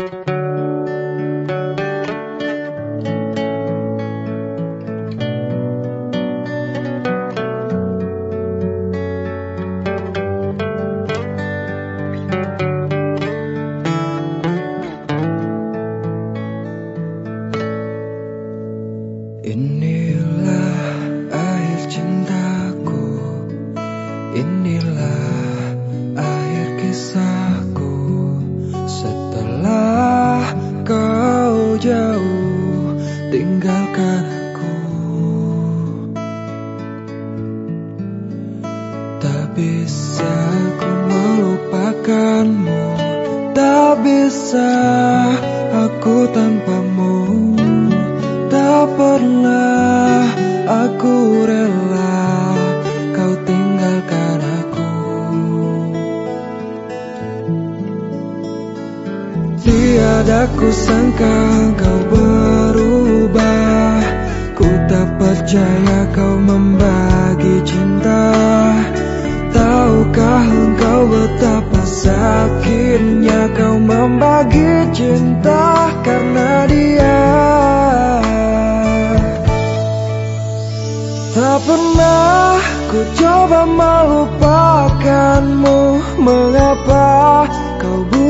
Inilah air cintaku Inilah jauh tinggalkan aku. Tak bisa ku melupakanmu Tak bisa aku tanpamu. Tak pernah Tiada ku sangka kau berubah. Ku tak percaya kau membagi cinta. Tahukah engkau betapa sakitnya kau membagi cinta karena dia? Tak pernah ku coba melupakanmu. Mengapa kau buat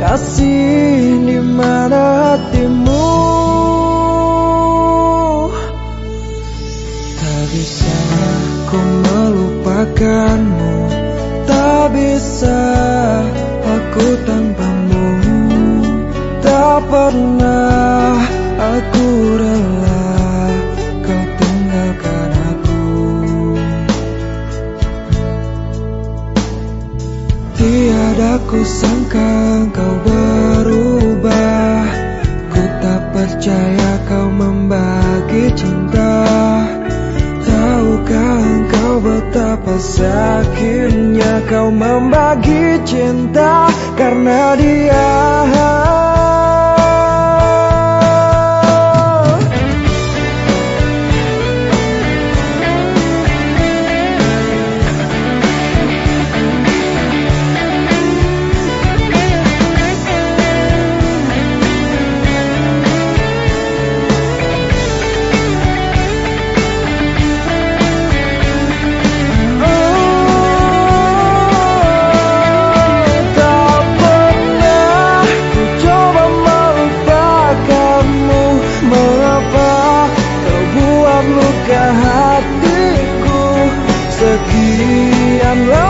kasih di mana hatimu? Tak bisa ku melupakanmu sangka kau berubah Ku tak percaya kau membagi cinta. Tahukah engkau betapa sakitnya kau membagi cinta? Karena dia Sekian lama ku